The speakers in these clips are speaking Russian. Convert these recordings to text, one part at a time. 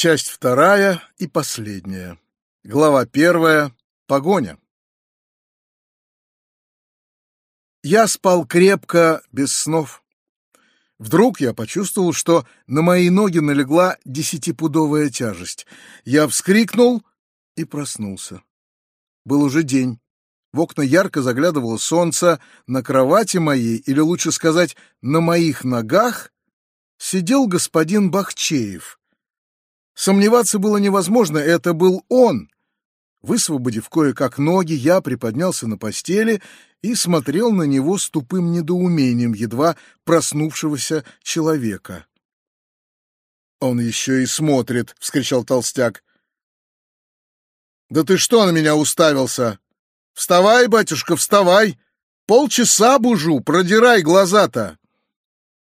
Часть вторая и последняя. Глава первая. Погоня. Я спал крепко, без снов. Вдруг я почувствовал, что на мои ноги налегла десятипудовая тяжесть. Я вскрикнул и проснулся. Был уже день. В окна ярко заглядывало солнце. На кровати моей, или лучше сказать, на моих ногах, сидел господин Бахчеев. Сомневаться было невозможно, это был он. Высвободив кое-как ноги, я приподнялся на постели и смотрел на него с тупым недоумением едва проснувшегося человека. «Он еще и смотрит!» — вскричал толстяк. «Да ты что на меня уставился? Вставай, батюшка, вставай! Полчаса бужу, продирай глаза-то!»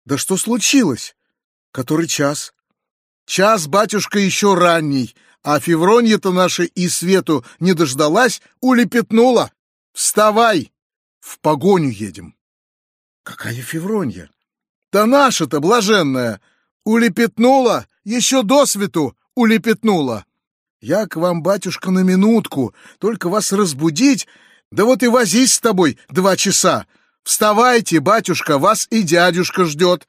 «Да что случилось? Который час?» «Час, батюшка, еще ранний, а Февронья-то наша и свету не дождалась, улепетнула! Вставай! В погоню едем!» «Какая Февронья?» «Да наша-то, блаженная! Улепетнула! Еще до свету улепетнула!» «Я к вам, батюшка, на минутку, только вас разбудить, да вот и возись с тобой два часа. Вставайте, батюшка, вас и дядюшка ждет.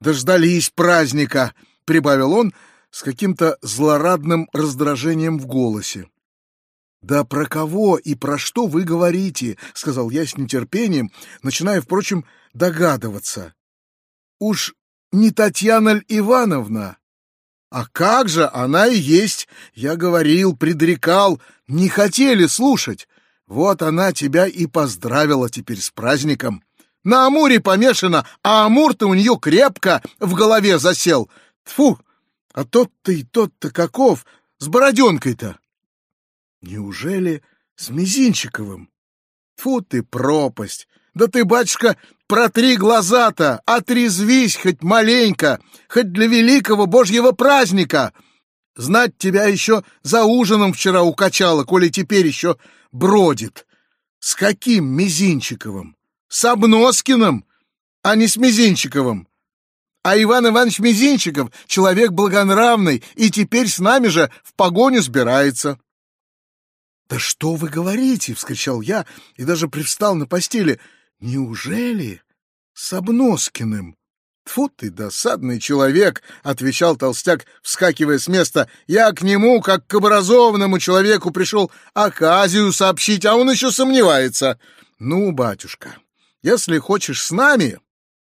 Дождались праздника!» — прибавил он с каким-то злорадным раздражением в голосе. «Да про кого и про что вы говорите?» — сказал я с нетерпением, начиная, впрочем, догадываться. «Уж не Татьяна Ивановна?» «А как же, она и есть! Я говорил, предрекал, не хотели слушать. Вот она тебя и поздравила теперь с праздником. На Амуре помешана, а Амур-то у нее крепко в голове засел. Тфу, а тот-то и тот-то каков, с бороденкой-то!» Неужели с Мизинчиковым? Тьфу ты, пропасть! Да ты, батюшка, протри глаза-то, отрезвись хоть маленько, хоть для великого божьего праздника. Знать тебя еще за ужином вчера укачало, коли теперь еще бродит. С каким Мизинчиковым? С Обноскиным, а не с Мизинчиковым. А Иван Иванович Мизинчиков — человек благонравный, и теперь с нами же в погоню сбирается. «Да что вы говорите!» — вскричал я и даже привстал на постели. «Неужели с Обноскиным?» «Тьфу ты, досадный человек!» — отвечал толстяк, вскакивая с места. «Я к нему, как к образованному человеку, пришел оказию сообщить, а он еще сомневается. Ну, батюшка, если хочешь с нами,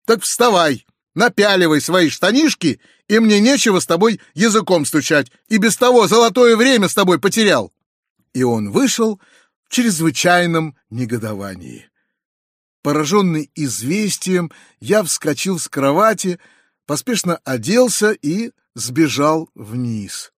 так вставай, напяливай свои штанишки, и мне нечего с тобой языком стучать, и без того золотое время с тобой потерял» и он вышел в чрезвычайном негодовании. Пораженный известием, я вскочил с кровати, поспешно оделся и сбежал вниз.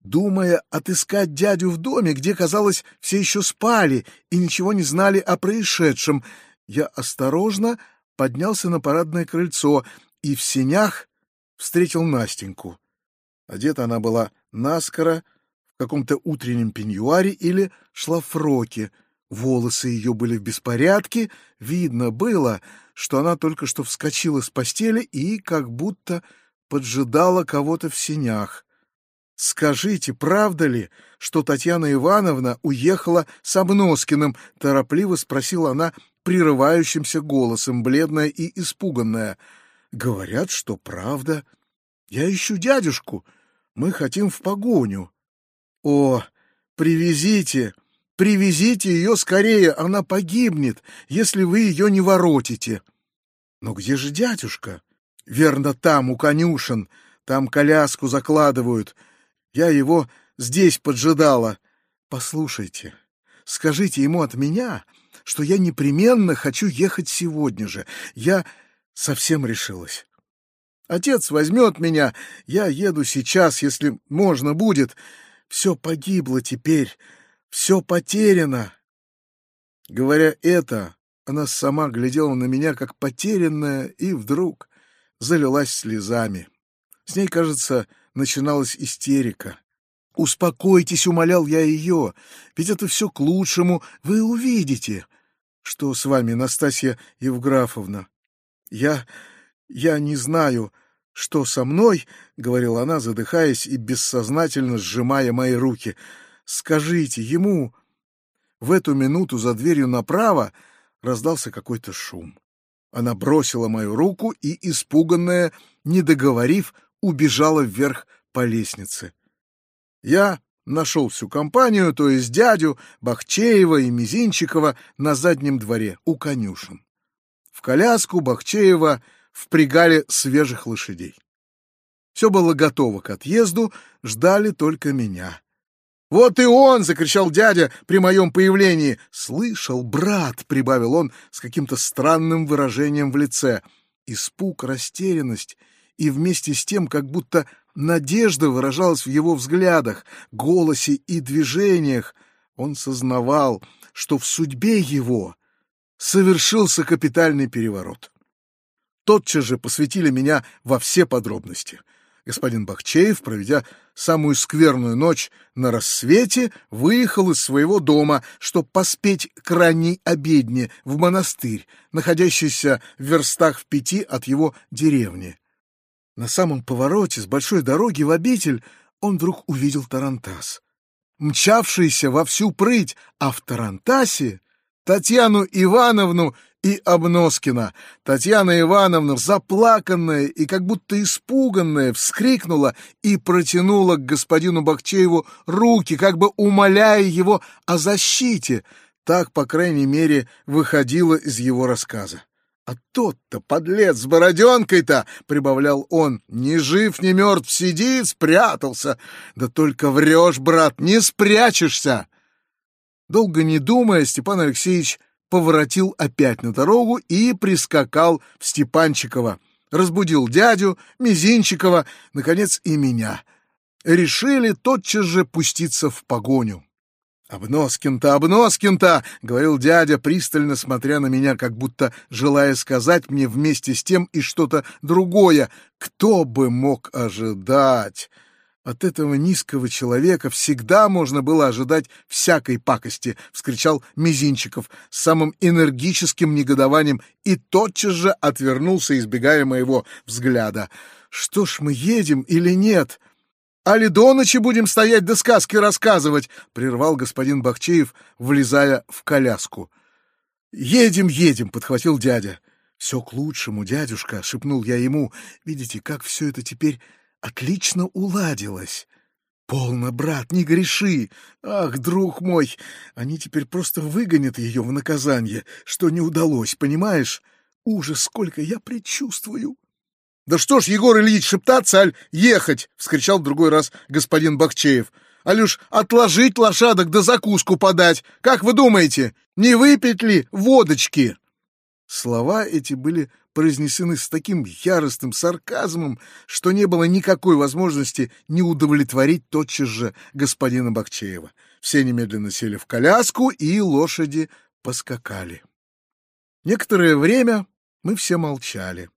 Думая отыскать дядю в доме, где, казалось, все еще спали и ничего не знали о происшедшем, я осторожно поднялся на парадное крыльцо и в сенях встретил Настеньку. Одета она была наскоро, в каком-то утреннем пеньюаре или шлафроке. Волосы ее были в беспорядке, видно было, что она только что вскочила с постели и как будто поджидала кого-то в сенях. «Скажите, правда ли, что Татьяна Ивановна уехала с Обноскиным?» — торопливо спросила она прерывающимся голосом, бледная и испуганная. «Говорят, что правда. Я ищу дядюшку. Мы хотим в погоню». О, привезите, привезите ее скорее, она погибнет, если вы ее не воротите. Но где же дядюшка? Верно, там, у конюшен, там коляску закладывают. Я его здесь поджидала. Послушайте, скажите ему от меня, что я непременно хочу ехать сегодня же. Я совсем решилась. Отец возьмет меня, я еду сейчас, если можно будет. Все погибло теперь, все потеряно. Говоря это, она сама глядела на меня, как потерянная, и вдруг залилась слезами. С ней, кажется, начиналась истерика. «Успокойтесь», — умолял я ее, — «ведь это все к лучшему, вы увидите». «Что с вами, Настасья Евграфовна?» «Я... я не знаю. «Что со мной?» — говорила она, задыхаясь и бессознательно сжимая мои руки. «Скажите ему...» В эту минуту за дверью направо раздался какой-то шум. Она бросила мою руку и, испуганная, не договорив, убежала вверх по лестнице. Я нашел всю компанию, то есть дядю, Бахчеева и Мизинчикова на заднем дворе у конюшен. В коляску Бахчеева впрягали свежих лошадей. Все было готово к отъезду, ждали только меня. «Вот и он!» — закричал дядя при моем появлении. «Слышал, брат!» — прибавил он с каким-то странным выражением в лице. Испуг, растерянность и вместе с тем как будто надежда выражалась в его взглядах, голосе и движениях. Он сознавал, что в судьбе его совершился капитальный переворот. Тотчас же посвятили меня во все подробности — господин Бахчеев, проведя самую скверную ночь на рассвете, выехал из своего дома, чтобы поспеть к ранней обедне в монастырь, находящийся в верстах в пяти от его деревни. На самом повороте с большой дороги в обитель он вдруг увидел Тарантас, мчавшийся во всю прыть, а в Тарантасе Татьяну Ивановну и Обноскина. Татьяна Ивановна, заплаканная и как будто испуганная, вскрикнула и протянула к господину Бахчееву руки, как бы умоляя его о защите. Так, по крайней мере, выходило из его рассказа. «А тот-то, подлец, с бороденкой-то!» — прибавлял он. «Ни жив, ни мертв, сидит, спрятался! Да только врешь, брат, не спрячешься!» Долго не думая, Степан Алексеевич поворотил опять на дорогу и прискакал в Степанчиково. Разбудил дядю, Мизинчикова, наконец и меня. Решили тотчас же пуститься в погоню. «Обноскин-то, Обноскин-то!» — говорил дядя, пристально смотря на меня, как будто желая сказать мне вместе с тем и что-то другое. «Кто бы мог ожидать?» От этого низкого человека всегда можно было ожидать всякой пакости, — вскричал Мизинчиков с самым энергическим негодованием и тотчас же отвернулся, избегая моего взгляда. Что ж, мы едем или нет? Али до ночи будем стоять да сказки рассказывать, — прервал господин Бахчеев, влезая в коляску. Едем, едем, — подхватил дядя. Все к лучшему, дядюшка, — шепнул я ему. Видите, как все это теперь отлично уладилось. «Полно, брат, не греши! Ах, друг мой, они теперь просто выгонят ее в наказание, что не удалось, понимаешь? Ужас, сколько я предчувствую!» «Да что ж, Егор Ильич, шептаться, аль ехать!» — вскричал в другой раз господин Бахчеев. «Аль отложить лошадок да закуску подать! Как вы думаете, не выпить ли водочки?» Слова эти были произнесены с таким яростным сарказмом, что не было никакой возможности не удовлетворить тотчас же господина Бахчеева. Все немедленно сели в коляску, и лошади поскакали. Некоторое время мы все молчали.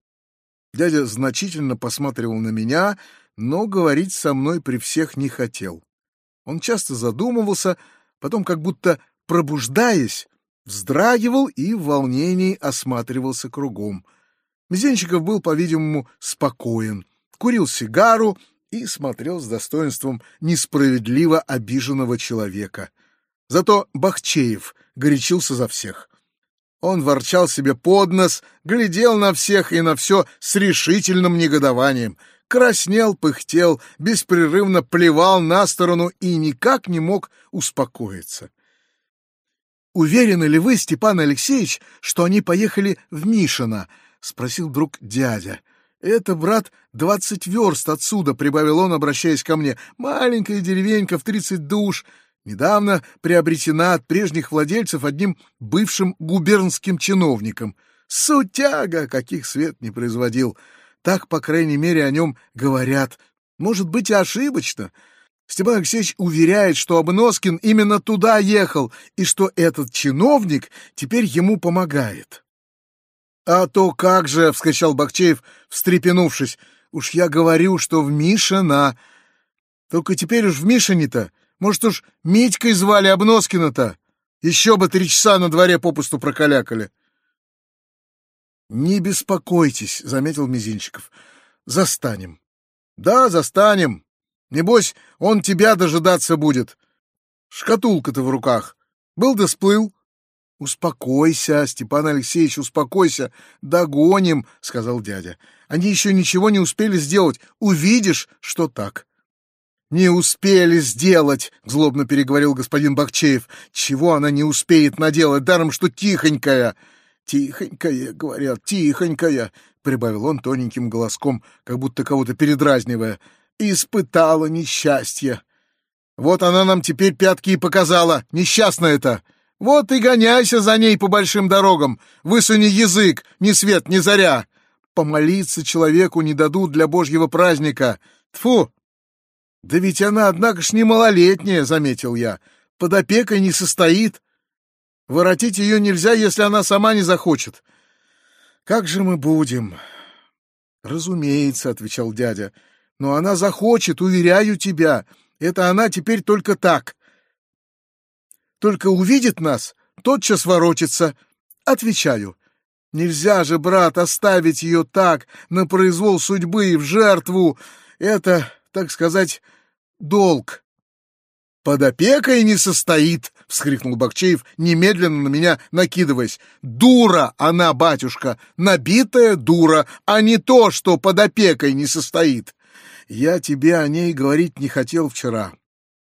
Дядя значительно посматривал на меня, но говорить со мной при всех не хотел. Он часто задумывался, потом, как будто пробуждаясь, вздрагивал и в волнении осматривался кругом — Мизинчиков был, по-видимому, спокоен, курил сигару и смотрел с достоинством несправедливо обиженного человека. Зато Бахчеев горячился за всех. Он ворчал себе под нос, глядел на всех и на все с решительным негодованием, краснел, пыхтел, беспрерывно плевал на сторону и никак не мог успокоиться. «Уверены ли вы, Степан Алексеевич, что они поехали в Мишино?» — спросил вдруг дядя. «Это, брат, двадцать верст отсюда», — прибавил он, обращаясь ко мне. «Маленькая деревенька в тридцать душ, недавно приобретена от прежних владельцев одним бывшим губернским чиновником. Сутяга, каких свет не производил. Так, по крайней мере, о нем говорят. Может быть, и ошибочно». Степан Алексеевич уверяет, что Обноскин именно туда ехал, и что этот чиновник теперь ему помогает. «А то как же!» — вскричал Бахчеев, встрепенувшись. «Уж я говорю, что в Мишина. Только теперь уж в Мишине-то. Может уж Митькой звали Обноскина-то. Еще бы три часа на дворе попусту прокалякали». «Не беспокойтесь», — заметил Мизинчиков. застанем. Да, застанем. Небось, он тебя дожидаться будет. Шкатулка-то в руках. Был да сплыл. Успокойся, Степан Алексеевич, успокойся. Догоним, сказал дядя. Они еще ничего не успели сделать. Увидишь, что так. «Не успели сделать!» — злобно переговорил господин Бахчеев. «Чего она не успеет наделать, даром что тихонькая!» «Тихонькая, — говорят, — тихонькая!» — прибавил он тоненьким голоском, как будто кого-то передразнивая. «Испытала несчастье! Вот она нам теперь пятки и показала, несчастная-то! Вот и гоняйся за ней по большим дорогам, высуни язык, ни свет, ни заря! Помолиться человеку не дадут для божьего праздника! Тфу! «Да ведь она, однако ж, не малолетняя», — заметил я. «Под опекой не состоит. Воротить ее нельзя, если она сама не захочет. Как же мы будем?» «Разумеется», — отвечал дядя. «Но она захочет, уверяю тебя. Это она теперь только так. Только увидит нас, тотчас воротится. Отвечаю. Нельзя же, брат, оставить ее так, на произвол судьбы и в жертву. Это, так сказать, долг. «Под опекой не состоит!» — вскрикнул Бакчеев, немедленно на меня накидываясь. «Дура она, батюшка! Набитая дура, а не то, что под опекой не состоит!» Я тебе о ней говорить не хотел вчера.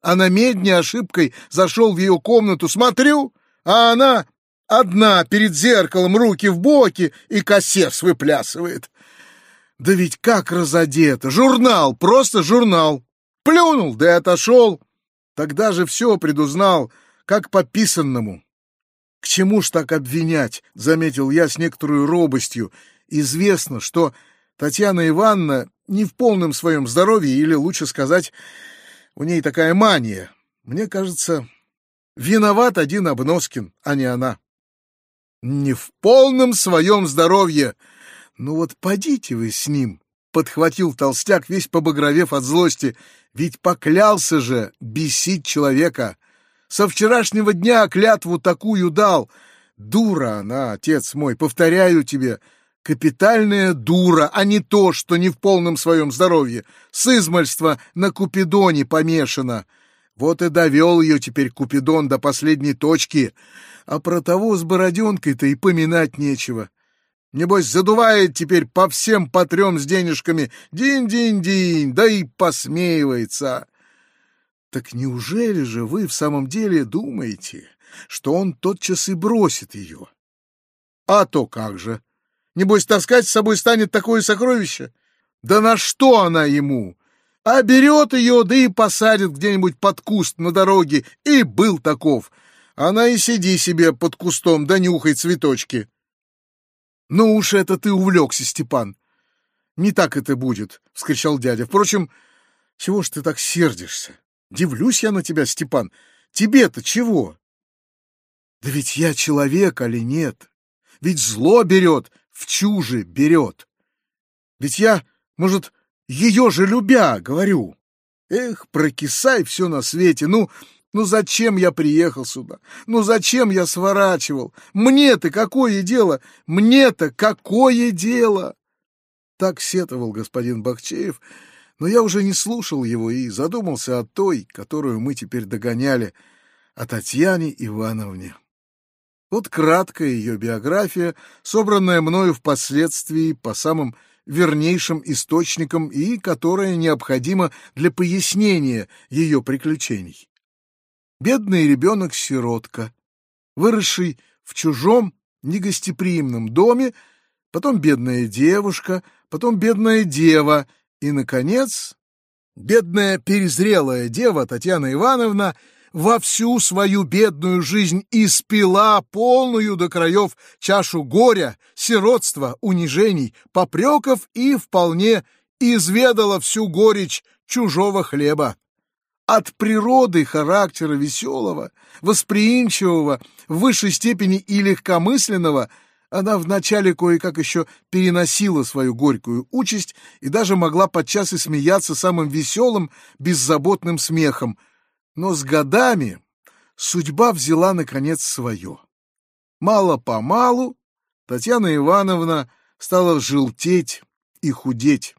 А на медне ошибкой зашел в ее комнату, смотрю, а она одна перед зеркалом, руки в боки и кассерс выплясывает. Да ведь как разодета! Журнал, просто журнал! Плюнул, да и отошел. Тогда же все предузнал, как по писанному. К чему ж так обвинять, заметил я с некоторой робостью. Известно, что Татьяна Ивановна не в полном своем здоровье, или, лучше сказать, у ней такая мания. Мне кажется, виноват один Обноскин, а не она. Не в полном своем здоровье. Ну вот подите вы с ним, подхватил толстяк, весь побагровев от злости. Ведь поклялся же бесить человека. Со вчерашнего дня клятву такую дал. Дура она, отец мой, повторяю тебе, капитальная дура, а не то, что не в полном своем здоровье. С измальства на Купидоне помешана. Вот и довел ее теперь Купидон до последней точки. А про того с бороденкой-то и поминать нечего. Небось, задувает теперь по всем по трем с денежками. Динь-динь-динь, да и посмеивается. Так неужели же вы в самом деле думаете, что он тотчас и бросит ее? А то как же. Небось, таскать с собой станет такое сокровище? Да на что она ему? А берет ее, да и посадит где-нибудь под куст на дороге, и был таков. Она и сиди себе под кустом, да нюхай цветочки. «Ну уж это ты увлекся, Степан!» «Не так это будет!» — вскричал дядя. «Впрочем, чего ж ты так сердишься? Дивлюсь я на тебя, Степан. Тебе-то чего?» «Да ведь я человек, али нет? Ведь зло берет, в чуже берет. Ведь я, может, ее же любя, говорю. Эх, прокисай все на свете, ну, ну зачем я приехал сюда? Ну зачем я сворачивал? Мне-то какое дело? Мне-то какое дело? Так сетовал господин Бахчеев, но я уже не слушал его и задумался о той, которую мы теперь догоняли, о Татьяне Ивановне. Вот краткая ее биография, собранная мною впоследствии по самым вернейшим источникам и которая необходима для пояснения ее приключений бедный ребенок-сиротка, выросший в чужом негостеприимном доме, потом бедная девушка, потом бедная дева и, наконец, бедная перезрелая дева Татьяна Ивановна во всю свою бедную жизнь испила полную до краев чашу горя, сиротства, унижений, попреков и вполне изведала всю горечь чужого хлеба. От природы характера веселого, восприимчивого, в высшей степени и легкомысленного, она вначале кое-как еще переносила свою горькую участь и даже могла подчас и смеяться самым веселым, беззаботным смехом. Но с годами судьба взяла, наконец, свое. Мало-помалу Татьяна Ивановна стала желтеть и худеть.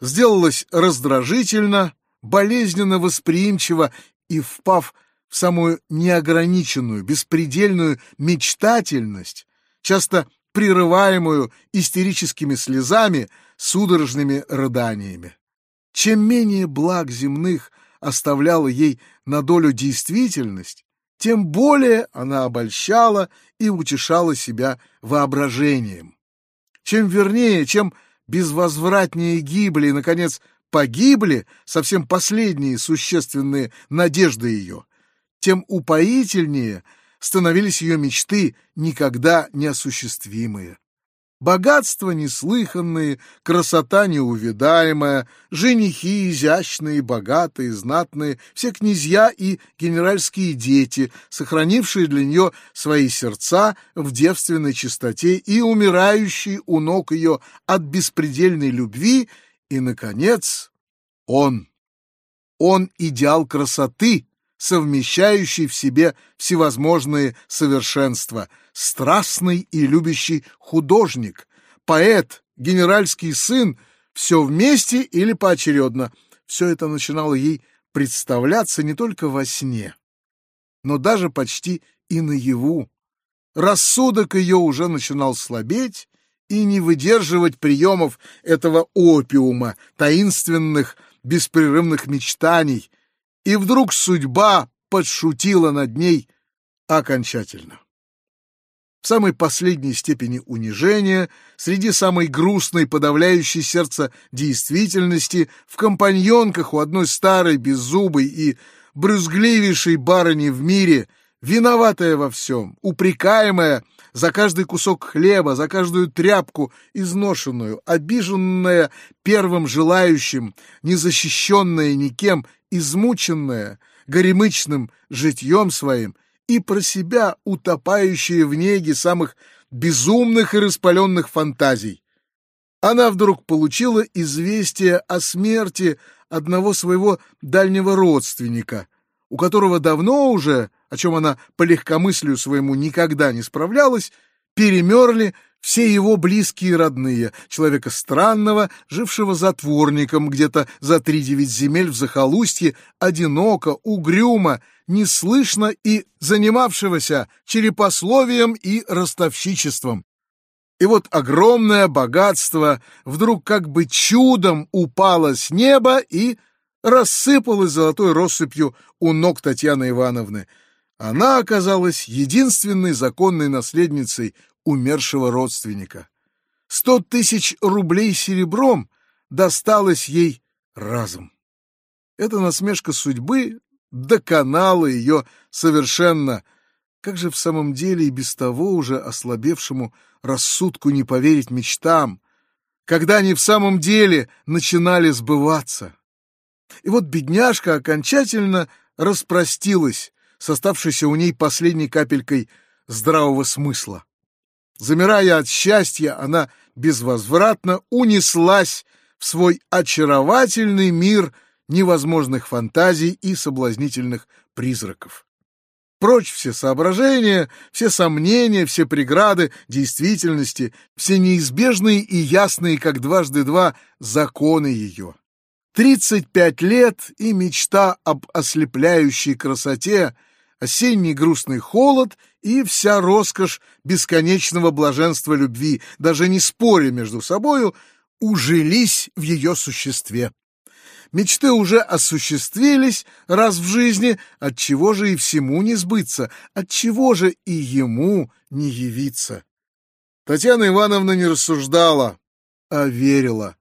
сделалась раздражительно, болезненно восприимчива и, впав в самую неограниченную, беспредельную мечтательность, часто прерываемую истерическими слезами, судорожными рыданиями. Чем менее благ земных оставляла ей на долю действительность, тем более она обольщала и утешала себя воображением. Чем вернее, чем безвозвратнее гибли и, наконец, погибли совсем последние существенные надежды ее, тем упоительнее становились ее мечты, никогда неосуществимые. Богатства неслыханные, красота неувидаемая, женихи изящные, богатые, знатные, все князья и генеральские дети, сохранившие для нее свои сердца в девственной чистоте и умирающие у ног ее от беспредельной любви, и, наконец, он. Он идеал красоты, совмещающий в себе всевозможные совершенства, страстный и любящий художник, поэт, генеральский сын, все вместе или поочередно. Все это начинало ей представляться не только во сне, но даже почти и наяву. Рассудок ее уже начинал слабеть и не выдерживать приемов этого опиума, таинственных, беспрерывных мечтаний — и вдруг судьба подшутила над ней окончательно. В самой последней степени унижения, среди самой грустной, подавляющей сердце действительности, в компаньонках у одной старой, беззубой и брюзгливейшей барыни в мире, виноватая во всем, упрекаемая за каждый кусок хлеба, за каждую тряпку изношенную, обиженная первым желающим, незащищенная никем измученная горемычным житьем своим и про себя утопающая в неге самых безумных и распаленных фантазий. Она вдруг получила известие о смерти одного своего дальнего родственника, у которого давно уже, о чем она по легкомыслию своему никогда не справлялась, перемерли все его близкие и родные, человека странного, жившего затворником где-то за три девять земель в захолустье, одиноко, угрюмо, неслышно и занимавшегося черепословием и ростовщичеством. И вот огромное богатство вдруг как бы чудом упало с неба и рассыпалось золотой россыпью у ног Татьяны Ивановны. Она оказалась единственной законной наследницей умершего родственника. Сто тысяч рублей серебром досталось ей разом. Эта насмешка судьбы доконала ее совершенно. Как же в самом деле и без того уже ослабевшему рассудку не поверить мечтам, когда они в самом деле начинали сбываться? И вот бедняжка окончательно распростилась с оставшейся у ней последней капелькой здравого смысла. Замирая от счастья, она безвозвратно унеслась в свой очаровательный мир невозможных фантазий и соблазнительных призраков. Прочь все соображения, все сомнения, все преграды действительности, все неизбежные и ясные, как дважды два, законы ее. Тридцать пять лет и мечта об ослепляющей красоте осенний грустный холод и вся роскошь бесконечного блаженства любви, даже не споря между собою, ужились в ее существе. Мечты уже осуществились раз в жизни, от чего же и всему не сбыться, от чего же и ему не явиться. Татьяна Ивановна не рассуждала, а верила.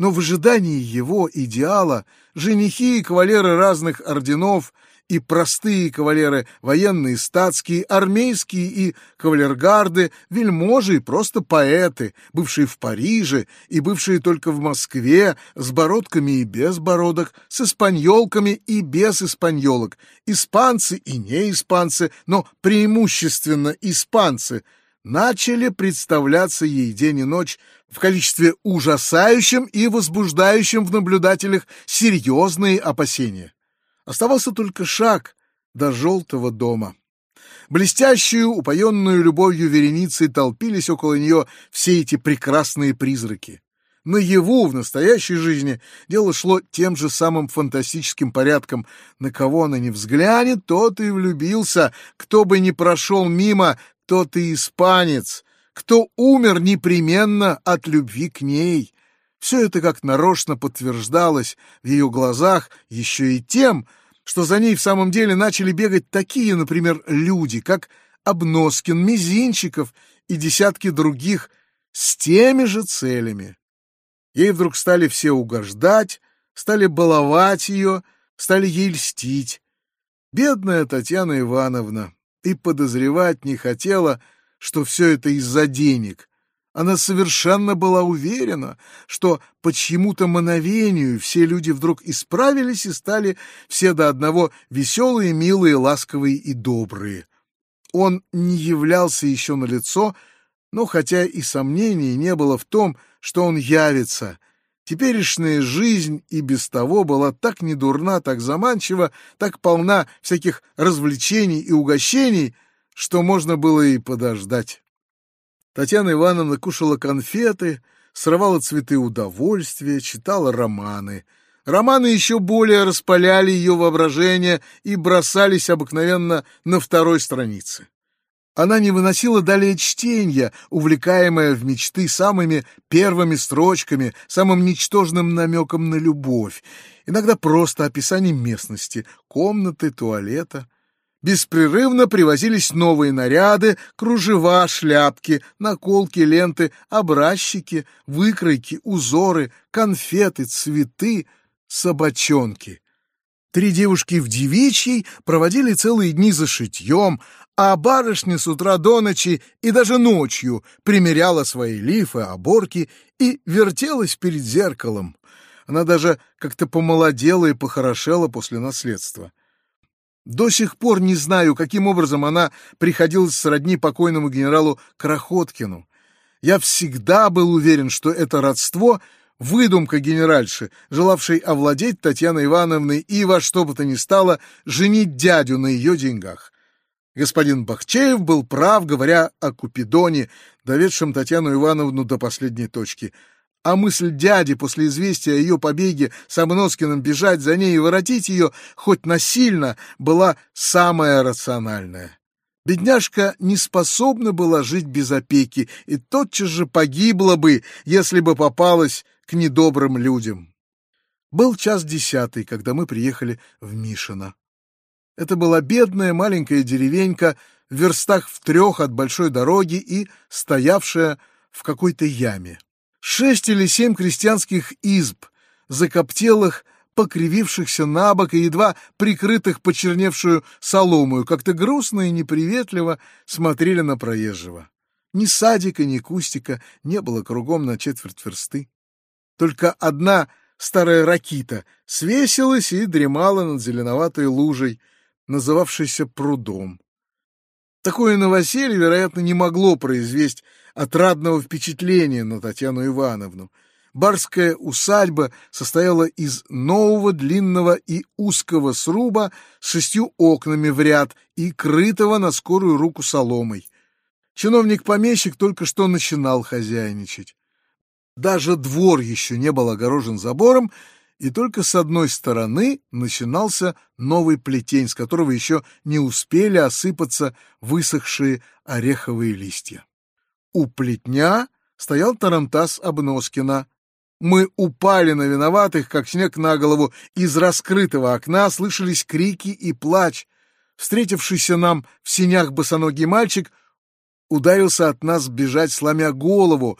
Но в ожидании его идеала женихи и кавалеры разных орденов — и простые кавалеры, военные, статские, армейские и кавалергарды, вельможи и просто поэты, бывшие в Париже и бывшие только в Москве, с бородками и без бородок, с испаньолками и без испаньолок, испанцы и не испанцы, но преимущественно испанцы, начали представляться ей день и ночь в количестве ужасающим и возбуждающим в наблюдателях серьезные опасения. Оставался только шаг до желтого дома. Блестящую, упоенную любовью вереницей толпились около нее все эти прекрасные призраки. Наяву, в настоящей жизни, дело шло тем же самым фантастическим порядком. На кого она не взглянет, тот и влюбился. Кто бы ни прошел мимо, тот и испанец. Кто умер непременно от любви к ней. Все это как нарочно подтверждалось в ее глазах еще и тем, что за ней в самом деле начали бегать такие, например, люди, как Обноскин, Мизинчиков и десятки других с теми же целями. Ей вдруг стали все угождать, стали баловать ее, стали ей льстить. Бедная Татьяна Ивановна и подозревать не хотела, что все это из-за денег. Она совершенно была уверена, что по чьему-то мановению все люди вдруг исправились и стали все до одного веселые, милые, ласковые и добрые. Он не являлся еще на лицо, но хотя и сомнений не было в том, что он явится, теперешняя жизнь и без того была так недурна, так заманчива, так полна всяких развлечений и угощений, что можно было и подождать. Татьяна Ивановна кушала конфеты, срывала цветы удовольствия, читала романы. Романы еще более распаляли ее воображение и бросались обыкновенно на второй странице. Она не выносила далее чтения, увлекаемая в мечты самыми первыми строчками, самым ничтожным намеком на любовь, иногда просто описанием местности, комнаты, туалета — Беспрерывно привозились новые наряды, кружева, шляпки, наколки, ленты, образчики, выкройки, узоры, конфеты, цветы, собачонки. Три девушки в девичьей проводили целые дни за шитьем, а барышня с утра до ночи и даже ночью примеряла свои лифы, оборки и вертелась перед зеркалом. Она даже как-то помолодела и похорошела после наследства. До сих пор не знаю, каким образом она приходилась сродни покойному генералу Крохоткину. Я всегда был уверен, что это родство — выдумка генеральши, желавшей овладеть Татьяной Ивановной и во что бы то ни стало женить дядю на ее деньгах. Господин Бахчеев был прав, говоря о Купидоне, доведшем Татьяну Ивановну до последней точки — а мысль дяди после известия о ее побеге с Обноскиным бежать за ней и воротить ее хоть насильно была самая рациональная. Бедняжка не способна была жить без опеки и тотчас же погибла бы, если бы попалась к недобрым людям. Был час десятый, когда мы приехали в Мишино. Это была бедная маленькая деревенька в верстах в трех от большой дороги и стоявшая в какой-то яме. Шесть или семь крестьянских изб, закоптелых, покривившихся на бок и едва прикрытых почерневшую соломою, как-то грустно и неприветливо смотрели на проезжего. Ни садика, ни кустика не было кругом на четверть версты. Только одна старая ракита свесилась и дремала над зеленоватой лужей, называвшейся прудом. Такое новоселье, вероятно, не могло произвести отрадного впечатления на Татьяну Ивановну. Барская усадьба состояла из нового длинного и узкого сруба с шестью окнами в ряд и крытого на скорую руку соломой. Чиновник-помещик только что начинал хозяйничать. Даже двор еще не был огорожен забором, и только с одной стороны начинался новый плетень, с которого еще не успели осыпаться высохшие ореховые листья. У плетня стоял тарантас Обноскина. Мы упали на виноватых, как снег на голову. Из раскрытого окна слышались крики и плач. Встретившийся нам в синях босоногий мальчик ударился от нас бежать, сломя голову.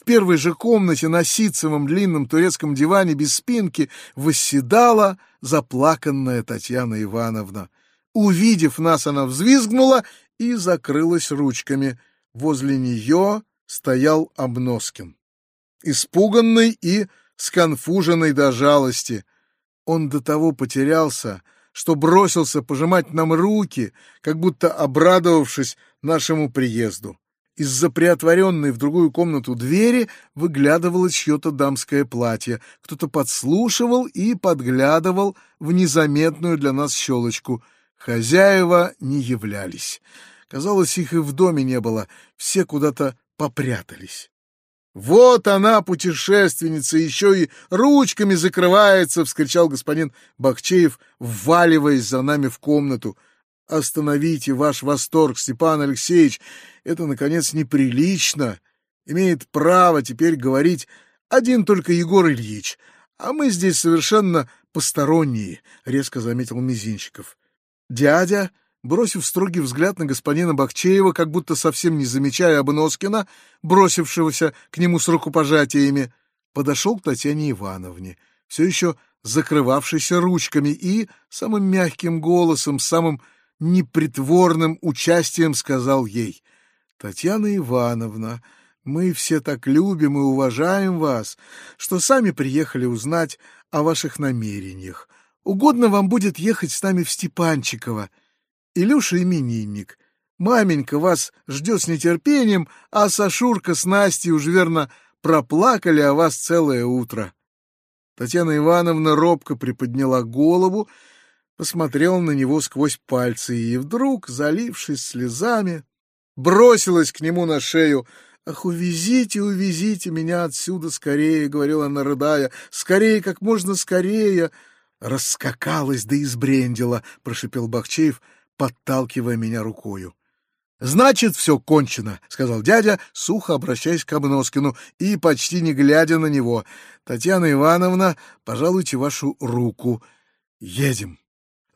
В первой же комнате на ситцевом длинном турецком диване без спинки восседала заплаканная Татьяна Ивановна. Увидев нас, она взвизгнула и закрылась ручками — Возле нее стоял Обноскин. Испуганный и сконфуженный до жалости. Он до того потерялся, что бросился пожимать нам руки, как будто обрадовавшись нашему приезду. Из-за приотворенной в другую комнату двери выглядывало чье-то дамское платье. Кто-то подслушивал и подглядывал в незаметную для нас щелочку. Хозяева не являлись. Казалось, их и в доме не было, все куда-то попрятались. Вот она, путешественница, еще и ручками закрывается, — вскричал господин Бахчеев, вваливаясь за нами в комнату. Остановите ваш восторг, Степан Алексеевич. Это, наконец, неприлично. Имеет право теперь говорить один только Егор Ильич, а мы здесь совершенно посторонние, — резко заметил Мизинчиков. Дядя, бросив строгий взгляд на господина Бахчеева, как будто совсем не замечая Обноскина, бросившегося к нему с рукопожатиями, подошел к Татьяне Ивановне, все еще закрывавшейся ручками, и самым мягким голосом, самым непритворным участием сказал ей, «Татьяна Ивановна, мы все так любим и уважаем вас, что сами приехали узнать о ваших намерениях. Угодно вам будет ехать с нами в Степанчиково. Илюша именинник. Маменька вас ждет с нетерпением, а Сашурка с Настей уж верно проплакали о вас целое утро». Татьяна Ивановна робко приподняла голову, посмотрел на него сквозь пальцы и вдруг, залившись слезами, бросилась к нему на шею. «Ах, увезите, увезите меня отсюда скорее!» — говорила она, рыдая. «Скорее, как можно скорее!» «Раскакалась да избрендила!» — прошипел Бахчеев, подталкивая меня рукою. «Значит, все кончено», — сказал дядя, сухо обращаясь к Обноскину и почти не глядя на него. «Татьяна Ивановна, пожалуйте вашу руку. Едем».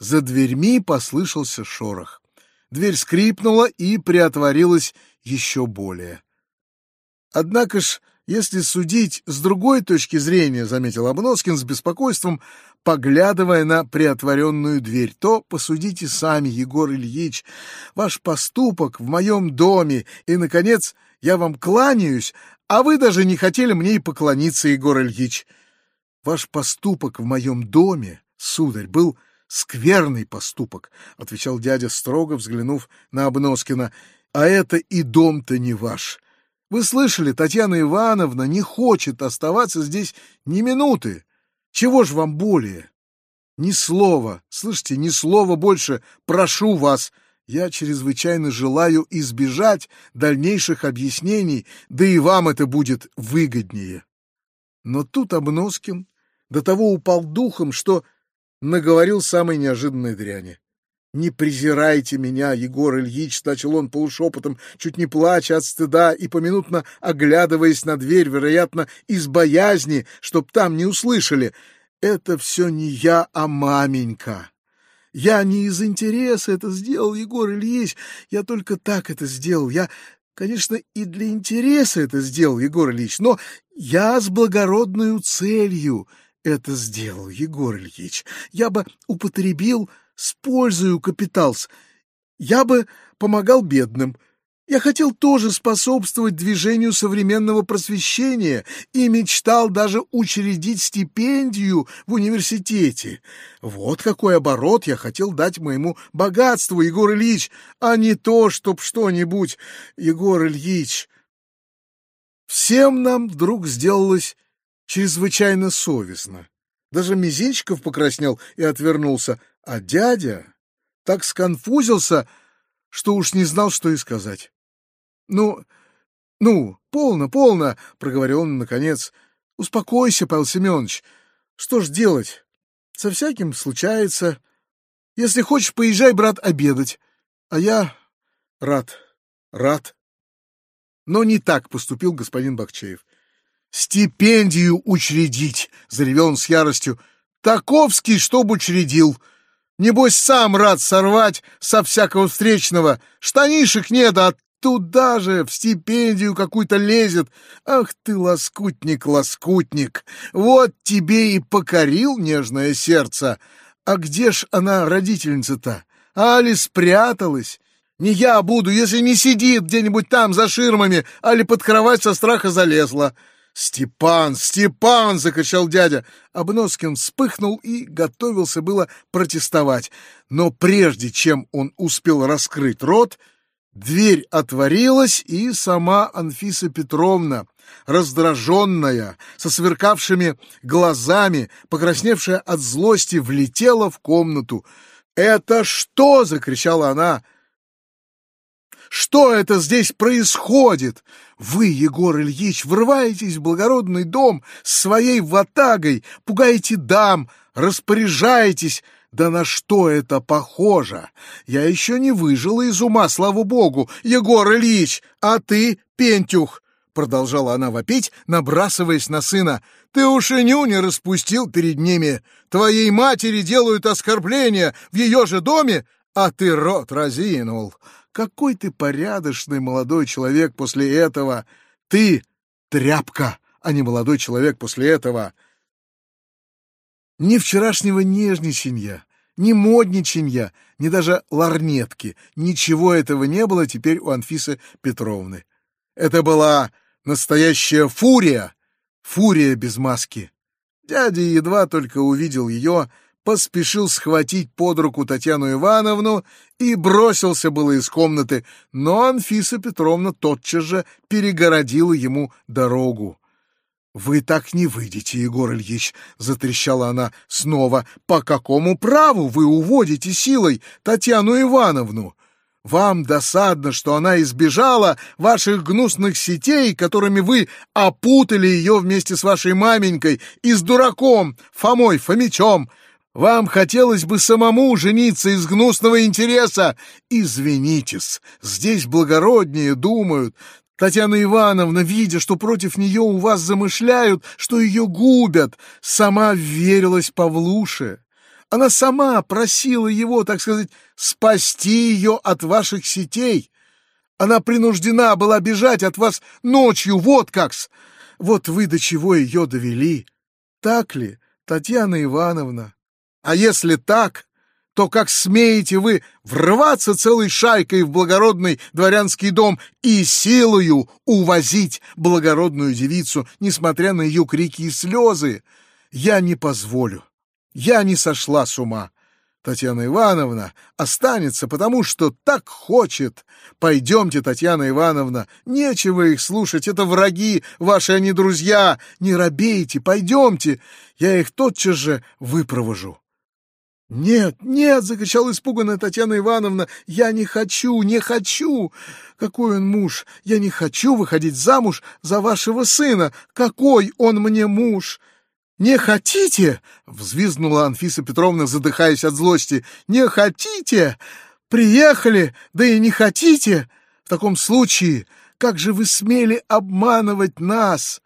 За дверьми послышался шорох. Дверь скрипнула и приотворилась еще более. Однако ж, если судить с другой точки зрения, — заметил Обноскин с беспокойством, поглядывая на приотворенную дверь, то посудите сами, Егор Ильич, ваш поступок в моем доме, и, наконец, я вам кланяюсь, а вы даже не хотели мне и поклониться, Егор Ильич. Ваш поступок в моем доме, сударь, был скверный поступок, — отвечал дядя, строго взглянув на Обноскина, — а это и дом-то не ваш. Вы слышали, Татьяна Ивановна не хочет оставаться здесь ни минуты. Чего ж вам более? Ни слова, слышите, ни слова больше, прошу вас. Я чрезвычайно желаю избежать дальнейших объяснений, да и вам это будет выгоднее. Но тут Обноскин до того упал духом, что наговорил самой неожиданной дряни. «Не презирайте меня, Егор Ильич!» — начал он полушепотом, чуть не плача от стыда и поминутно оглядываясь на дверь, вероятно, из боязни, чтоб там не услышали. «Это все не я, а маменька!» Я не из интереса это сделал, Егор Ильич. Я только так это сделал. Я, конечно, и для интереса это сделал, Егор Ильич, но я с благородной целью это сделал, Егор Ильич. Я бы употребил с пользою капиталс. Я бы помогал бедным. Я хотел тоже способствовать движению современного просвещения и мечтал даже учредить стипендию в университете. Вот какой оборот я хотел дать моему богатству, Егор Ильич, а не то, чтоб что-нибудь, Егор Ильич. Всем нам вдруг сделалось чрезвычайно совестно. Даже Мизинчиков покраснел и отвернулся, а дядя так сконфузился, что уж не знал, что и сказать. — Ну, ну, полно, полно, — проговорил он наконец. — Успокойся, Павел Семенович. Что ж делать? Со всяким случается. Если хочешь, поезжай, брат, обедать. А я рад, рад. Но не так поступил господин Бакчеев. «Стипендию учредить!» — заревел он с яростью. «Таковский, чтоб учредил! Небось, сам рад сорвать со всякого встречного. Штанишек нет, а туда же в стипендию какую-то лезет. Ах ты, лоскутник, лоскутник! Вот тебе и покорил нежное сердце. А где ж она, родительница-то? Али спряталась? Не я буду, если не сидит где-нибудь там за ширмами, али под кровать со страха залезла. «Степан! Степан!» — закричал дядя. Обноскин вспыхнул и готовился было протестовать. Но прежде чем он успел раскрыть рот, дверь отворилась, и сама Анфиса Петровна, раздраженная, со сверкавшими глазами, покрасневшая от злости, влетела в комнату. «Это что?» — закричала она. Что это здесь происходит? Вы, Егор Ильич, врываетесь в благородный дом с своей ватагой, пугаете дам, распоряжаетесь. Да на что это похоже? Я еще не выжила из ума, слава богу, Егор Ильич, а ты, Пентюх, продолжала она вопить, набрасываясь на сына. Ты уж и ню не распустил перед ними. Твоей матери делают оскорбления в ее же доме, а ты рот разинул. Какой ты порядочный молодой человек после этого. Ты тряпка, а не молодой человек после этого. Ни вчерашнего нежничанья, ни модничанья, ни даже ларнетки. Ничего этого не было теперь у Анфисы Петровны. Это была настоящая фурия, фурия без маски. Дядя едва только увидел ее, поспешил схватить под руку Татьяну Ивановну и бросился было из комнаты, но Анфиса Петровна тотчас же перегородила ему дорогу. «Вы так не выйдете, Егор Ильич!» — затрещала она снова. «По какому праву вы уводите силой Татьяну Ивановну? Вам досадно, что она избежала ваших гнусных сетей, которыми вы опутали ее вместе с вашей маменькой и с дураком Фомой Фомичом. Вам хотелось бы самому жениться из гнусного интереса. Извинитесь, здесь благороднее думают. Татьяна Ивановна, видя, что против нее у вас замышляют, что ее губят, сама верилась Павлуше. Она сама просила его, так сказать, спасти ее от ваших сетей. Она принуждена была бежать от вас ночью, вот как-с. Вот вы до чего ее довели. Так ли, Татьяна Ивановна? А если так, то как смеете вы врываться целой шайкой в благородный дворянский дом и силою увозить благородную девицу, несмотря на ее крики и слезы? Я не позволю. Я не сошла с ума. Татьяна Ивановна останется, потому что так хочет. Пойдемте, Татьяна Ивановна, нечего их слушать, это враги ваши, а не друзья. Не робейте, пойдемте, я их тотчас же выпровожу. «Нет, нет!» — закричала испуганная Татьяна Ивановна. «Я не хочу, не хочу! Какой он муж! Я не хочу выходить замуж за вашего сына! Какой он мне муж! «Не хотите?» — взвизгнула Анфиса Петровна, задыхаясь от злости. «Не хотите? Приехали, да и не хотите? В таком случае, как же вы смели обманывать нас?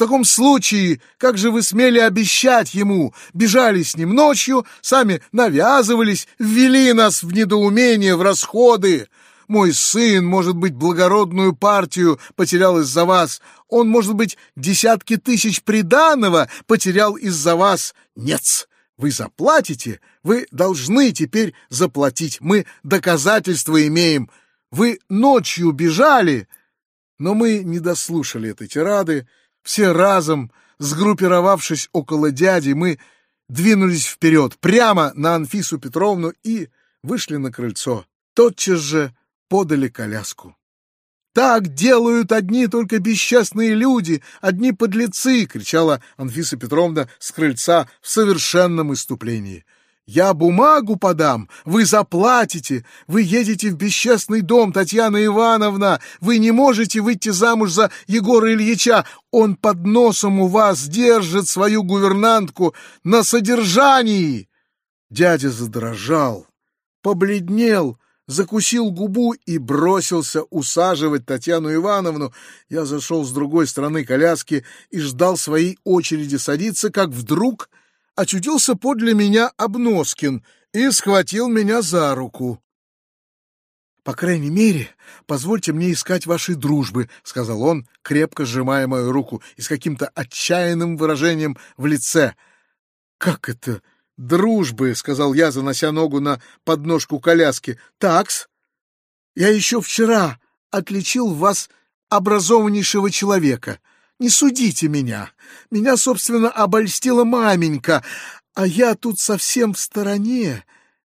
Таком случае, как же вы смели обещать ему? Бежали с ним ночью, сами навязывались, ввели нас в недоумение, в расходы. Мой сын, может быть, благородную партию потерял из-за вас. Он, может быть, десятки тысяч приданого потерял из-за вас. Нет, вы заплатите, вы должны теперь заплатить. Мы доказательства имеем. Вы ночью бежали. Но мы не дослушали этой тирады. Все разом, сгруппировавшись около дяди, мы двинулись вперед, прямо на Анфису Петровну и вышли на крыльцо. Тотчас же подали коляску. «Так делают одни только бесчестные люди, одни подлецы!» — кричала Анфиса Петровна с крыльца в совершенном иступлении. «Я бумагу подам, вы заплатите, вы едете в бесчестный дом, Татьяна Ивановна, вы не можете выйти замуж за Егора Ильича, он под носом у вас держит свою гувернантку на содержании!» Дядя задрожал, побледнел, закусил губу и бросился усаживать Татьяну Ивановну. Я зашел с другой стороны коляски и ждал своей очереди садиться, как вдруг очутился подле меня Обноскин и схватил меня за руку. «По крайней мере, позвольте мне искать вашей дружбы», — сказал он, крепко сжимая мою руку и с каким-то отчаянным выражением в лице. «Как это дружбы, — сказал я, занося ногу на подножку коляски. — Такс. Я еще вчера отличил вас образованнейшего человека. Не судите меня. Меня, собственно, обольстила маменька, а я тут совсем в стороне.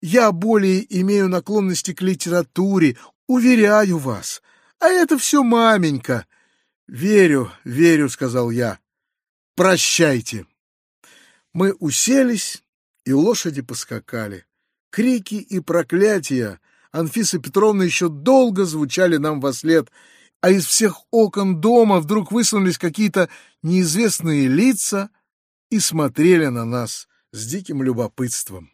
Я более имею наклонности к литературе, уверяю вас. А это все маменька. Верю, верю, — сказал я. Прощайте. Мы уселись и лошади поскакали. Крики и проклятия Анфисы Петровны еще долго звучали нам во след, а из всех окон дома вдруг высунулись какие-то неизвестные лица и смотрели на нас с диким любопытством.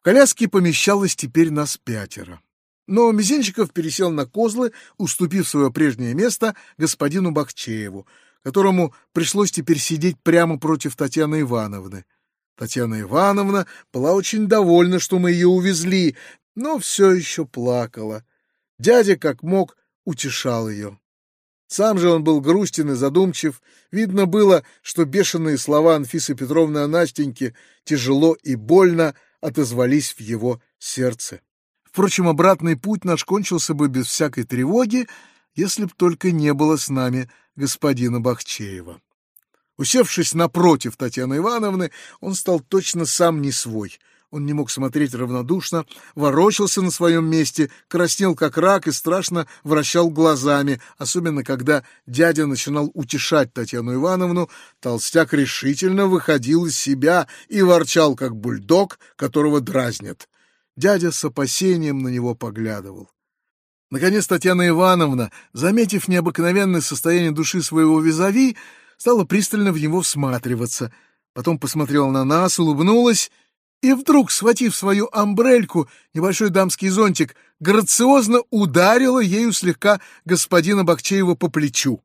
В коляске помещалось теперь нас пятеро. Но Мизинчиков пересел на козлы, уступив свое прежнее место господину Бахчееву, которому пришлось теперь сидеть прямо против Татьяны Ивановны. Татьяна Ивановна была очень довольна, что мы ее увезли, но все еще плакала. Дядя, как мог, утешал ее. Сам же он был грустен и задумчив. Видно было, что бешеные слова Анфисы Петровны о Настеньке тяжело и больно отозвались в его сердце. Впрочем, обратный путь наш кончился бы без всякой тревоги, если б только не было с нами господина Бахчеева. Усевшись напротив Татьяны Ивановны, он стал точно сам не свой. Он не мог смотреть равнодушно, ворочался на своем месте, краснел как рак и страшно вращал глазами, особенно когда дядя начинал утешать Татьяну Ивановну, толстяк решительно выходил из себя и ворчал, как бульдог, которого дразнят. Дядя с опасением на него поглядывал. Наконец Татьяна Ивановна, заметив необыкновенное состояние души своего визави, стала пристально в него всматриваться, потом посмотрела на нас, улыбнулась и вдруг, схватив свою амбрельку, небольшой дамский зонтик, грациозно ударила ею слегка господина Бахчеева по плечу.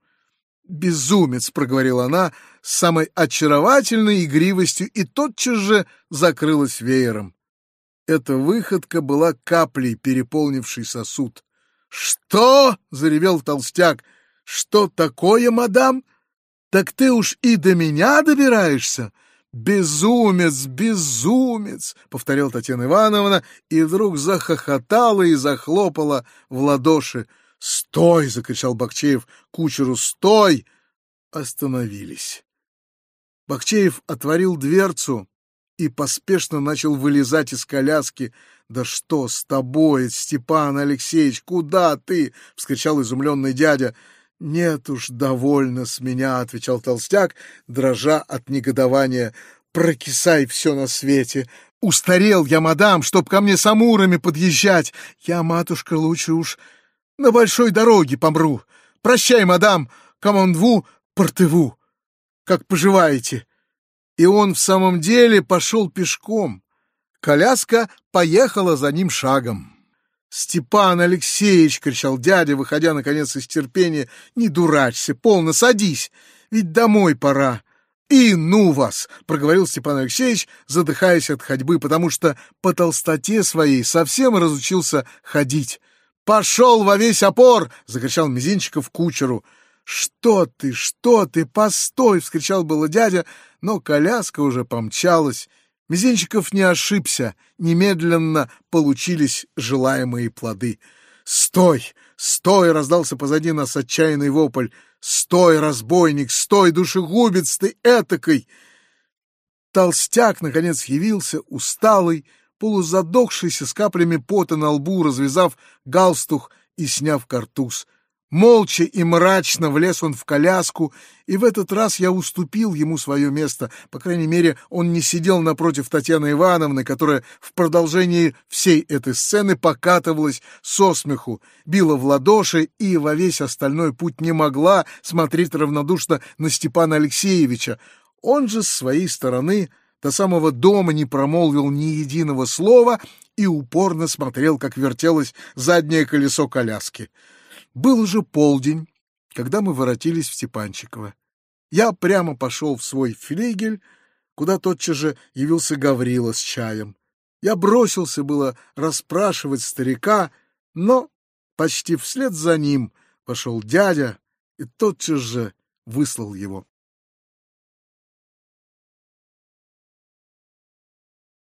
«Безумец!» — проговорила она с самой очаровательной игривостью и тотчас же закрылась веером. Эта выходка была каплей, переполнившей сосуд. «Что?» — заревел толстяк. «Что такое, мадам? Так ты уж и до меня добираешься?» «Безумец, безумец!» — повторила Татьяна Ивановна, и вдруг захохотала и захлопала в ладоши. «Стой!» — закричал Бакчеев кучеру. «Стой!» Остановились. Бакчеев отворил дверцу, и поспешно начал вылезать из коляски. «Да что с тобой, Степан Алексеевич, куда ты?» — вскричал изумленный дядя. «Нет уж, довольно с меня», — отвечал толстяк, дрожа от негодования. «Прокисай все на свете. Устарел я, мадам, чтоб ко мне с амурами подъезжать. Я, матушка, лучше уж на большой дороге помру. Прощай, мадам, командву, портеву. Как поживаете?» И он в самом деле пошел пешком. Коляска поехала за ним шагом. «Степан Алексеевич!» — кричал дядя, выходя, наконец, из терпения. «Не дурачься, полно, садись, ведь домой пора». «И ну вас!» — проговорил Степан Алексеевич, задыхаясь от ходьбы, потому что по толстоте своей совсем разучился ходить. «Пошел во весь опор!» — закричал Мизинчиков кучеру. «Что ты, что ты, постой!» — вскричал было дядя, но коляска уже помчалась. Мизинчиков не ошибся, немедленно получились желаемые плоды. «Стой! Стой!» — раздался позади нас отчаянный вопль. «Стой, разбойник! Стой, душегубец ты этакой!» Толстяк, наконец, явился, усталый, полузадохшийся с каплями пота на лбу, развязав галстух и сняв картуз. Молча и мрачно влез он в коляску, и в этот раз я уступил ему свое место. По крайней мере, он не сидел напротив Татьяны Ивановны, которая в продолжении всей этой сцены покатывалась со смеху, била в ладоши и во весь остальной путь не могла смотреть равнодушно на Степана Алексеевича. Он же с своей стороны до самого дома не промолвил ни единого слова и упорно смотрел, как вертелось заднее колесо коляски. Был уже полдень, когда мы воротились в Степанчиково. Я прямо пошел в свой флигель, куда тотчас же явился Гаврила с чаем. Я бросился было расспрашивать старика, но почти вслед за ним пошел дядя и тотчас же выслал его.